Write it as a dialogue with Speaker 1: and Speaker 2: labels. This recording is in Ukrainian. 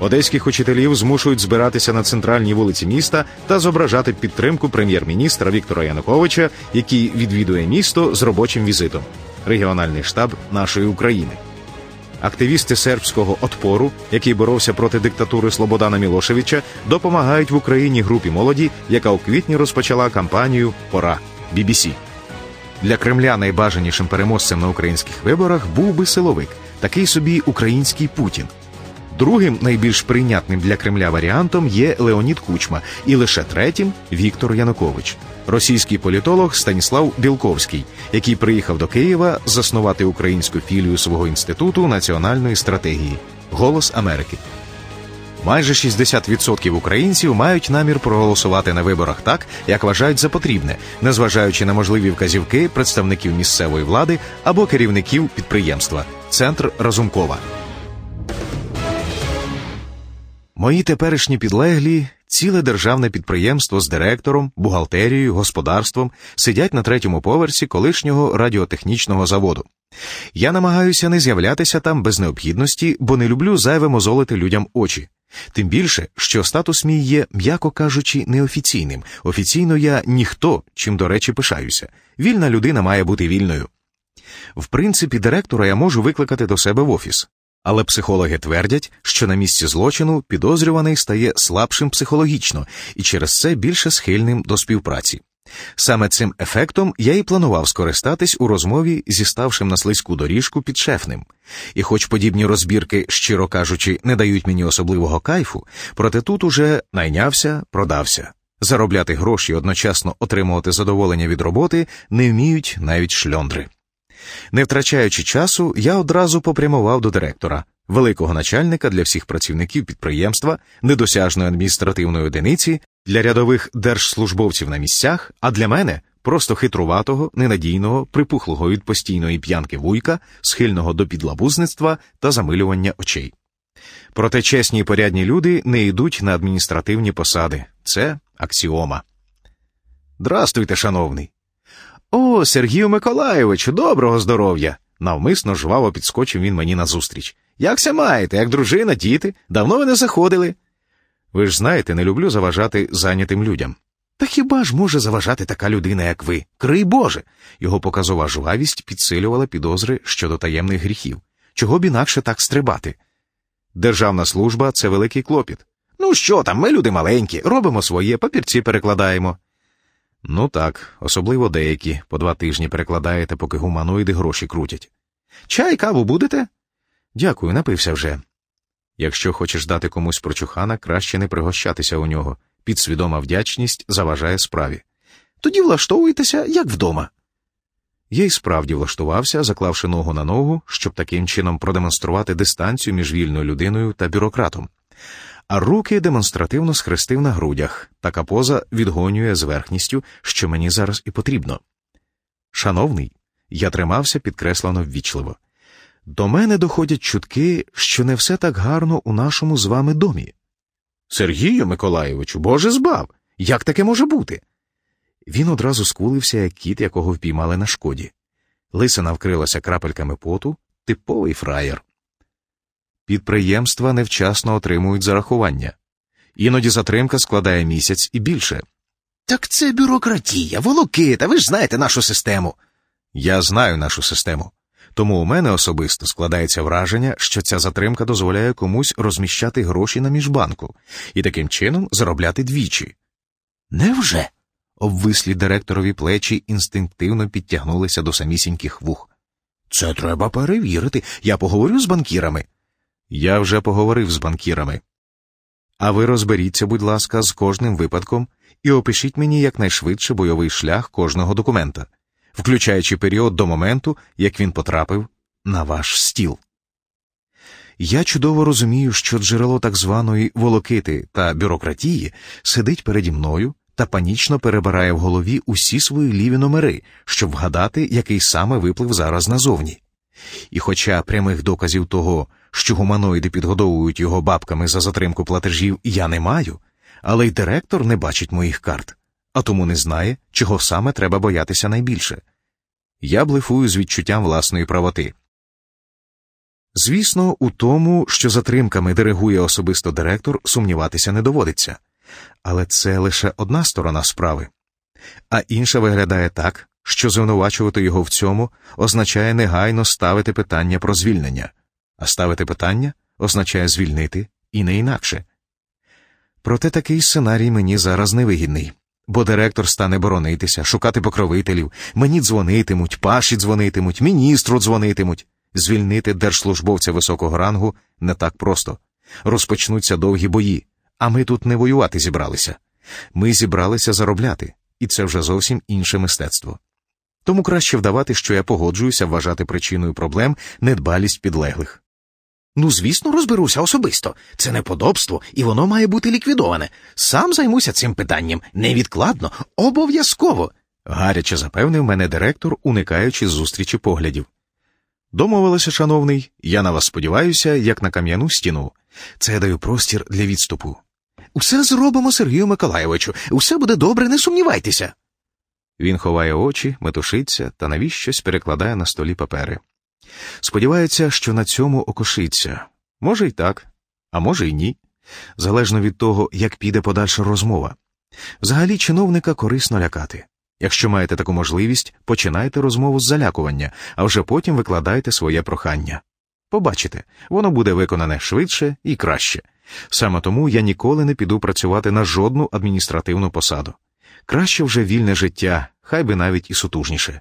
Speaker 1: Одеських учителів змушують збиратися на центральній вулиці міста та зображати підтримку прем'єр-міністра Віктора Януковича, який відвідує місто з робочим візитом. Регіональний штаб нашої України. Активісти сербського отпору, який боровся проти диктатури Слободана Мілошевича, допомагають в Україні групі молоді, яка у квітні розпочала кампанію Пора BBC. Для Кремля найбажанішим переможцем на українських виборах був би силовик, такий собі український Путін. Другим найбільш прийнятним для Кремля варіантом є Леонід Кучма, і лише третім Віктор Янукович, російський політолог Станіслав Білковський, який приїхав до Києва заснувати українську філію свого інституту національної стратегії Голос Америки. Майже 60% українців мають намір проголосувати на виборах так, як вважають за потрібне, незважаючи на можливі вказівки представників місцевої влади або керівників підприємства. Центр Разумкова. Мої теперішні підлеглі, ціле державне підприємство з директором, бухгалтерією, господарством сидять на третьому поверсі колишнього радіотехнічного заводу. Я намагаюся не з'являтися там без необхідності, бо не люблю зайве мозолити людям очі. Тим більше, що статус мій є, м'яко кажучи, неофіційним. Офіційно я ніхто, чим, до речі, пишаюся. Вільна людина має бути вільною. В принципі, директора я можу викликати до себе в офіс. Але психологи твердять, що на місці злочину підозрюваний стає слабшим психологічно і через це більше схильним до співпраці. Саме цим ефектом я і планував скористатись у розмові зі ставшим на слизьку доріжку підшефним. І, хоч подібні розбірки, щиро кажучи, не дають мені особливого кайфу, проте тут уже найнявся, продався. Заробляти гроші і одночасно отримувати задоволення від роботи не вміють навіть шльондри. Не втрачаючи часу, я одразу попрямував до директора, великого начальника для всіх працівників підприємства, недосяжної адміністративної одиниці, для рядових держслужбовців на місцях, а для мене просто хитруватого, ненадійного, припухлого від постійної п'янки вуйка, схильного до підлабузництва та замилювання очей. Проте чесні і порядні люди не йдуть на адміністративні посади. Це аксіома. Здрастуйте, шановний. О, Сергію Миколайовичу, доброго здоров'я! Навмисно жваво підскочив він мені назустріч. Якся маєте, як дружина, діти? Давно ви не заходили? Ви ж знаєте, не люблю заважати зайнятим людям. Та хіба ж може заважати така людина, як ви? Крий Боже. Його показова жвавість підсилювала підозри щодо таємних гріхів. Чого б інакше так стрибати? Державна служба це великий клопіт. Ну що там, ми люди маленькі, робимо своє, папірці перекладаємо. Ну так, особливо деякі по два тижні перекладаєте, поки гуманоїди гроші крутять. Чай, каву будете? Дякую, напився вже. Якщо хочеш дати комусь прочухана, краще не пригощатися у нього. Підсвідома вдячність заважає справі. Тоді влаштовуйтеся, як вдома. Я й справді влаштувався, заклавши ногу на ногу, щоб таким чином продемонструвати дистанцію між вільною людиною та бюрократом а руки демонстративно схрестив на грудях. Така поза відгонює з верхністю, що мені зараз і потрібно. Шановний, я тримався підкреслено ввічливо. До мене доходять чутки, що не все так гарно у нашому з вами домі. Сергію Миколайовичу, Боже збав! Як таке може бути? Він одразу скулився, як кіт, якого впіймали на шкоді. Лисина вкрилася крапельками поту, типовий фраєр. Підприємства невчасно отримують зарахування. Іноді затримка складає місяць і більше. Так це бюрократія, волокита, ви ж знаєте нашу систему. Я знаю нашу систему. Тому у мене особисто складається враження, що ця затримка дозволяє комусь розміщати гроші на міжбанку і таким чином заробляти двічі. Невже? Обвислі директорові плечі інстинктивно підтягнулися до самісіньких вух. Це треба перевірити. Я поговорю з банкірами. Я вже поговорив з банкірами. А ви розберіться, будь ласка, з кожним випадком і опишіть мені якнайшвидше бойовий шлях кожного документа, включаючи період до моменту, як він потрапив на ваш стіл. Я чудово розумію, що джерело так званої волокити та бюрократії сидить переді мною та панічно перебирає в голові усі свої ліві номери, щоб вгадати, який саме виплив зараз назовні. І хоча прямих доказів того, що гуманоїди підгодовують його бабками за затримку платежів, я не маю, але й директор не бачить моїх карт, а тому не знає, чого саме треба боятися найбільше. Я блефую з відчуттям власної правоти. Звісно, у тому, що затримками диригує особисто директор, сумніватися не доводиться. Але це лише одна сторона справи. А інша виглядає так, що звинувачувати його в цьому означає негайно ставити питання про звільнення, а ставити питання означає звільнити і не інакше. Проте такий сценарій мені зараз невигідний, бо директор стане боронитися, шукати покровителів, мені дзвонитимуть, паші дзвонитимуть, міністру дзвонитимуть. Звільнити держслужбовця високого рангу не так просто. Розпочнуться довгі бої, а ми тут не воювати зібралися. Ми зібралися заробляти, і це вже зовсім інше мистецтво. Тому краще вдавати, що я погоджуюся вважати причиною проблем недбалість підлеглих.
Speaker 2: Ну, звісно, розберуся особисто. Це неподобство, і воно має бути ліквідоване. Сам займуся цим питанням невідкладно, обов'язково.
Speaker 1: гаряче запевнив мене директор, уникаючи зустрічі поглядів. Домовилися, шановний, я на вас сподіваюся, як на кам'яну стіну. Це я даю простір для відступу.
Speaker 2: Усе зробимо, Сергію Миколайовичу, усе буде добре, не сумнівайтеся.
Speaker 1: Він ховає очі, метушиться та навіщось перекладає на столі папери. Сподівається, що на цьому окошиться. Може й так, а може й ні. Залежно від того, як піде подальша розмова. Взагалі, чиновника корисно лякати. Якщо маєте таку можливість, починайте розмову з залякування, а вже потім викладайте своє прохання. Побачите, воно буде виконане швидше і краще. Саме тому я ніколи не піду працювати на жодну адміністративну посаду. Краще вже вільне життя, хай би навіть і сутужніше.